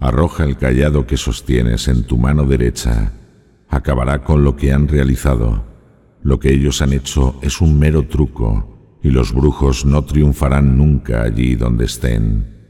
Arroja el callado que sostienes en tu mano derecha. Acabará con lo que han realizado. Lo que ellos han hecho es un mero truco, y los brujos no triunfarán nunca allí donde estén.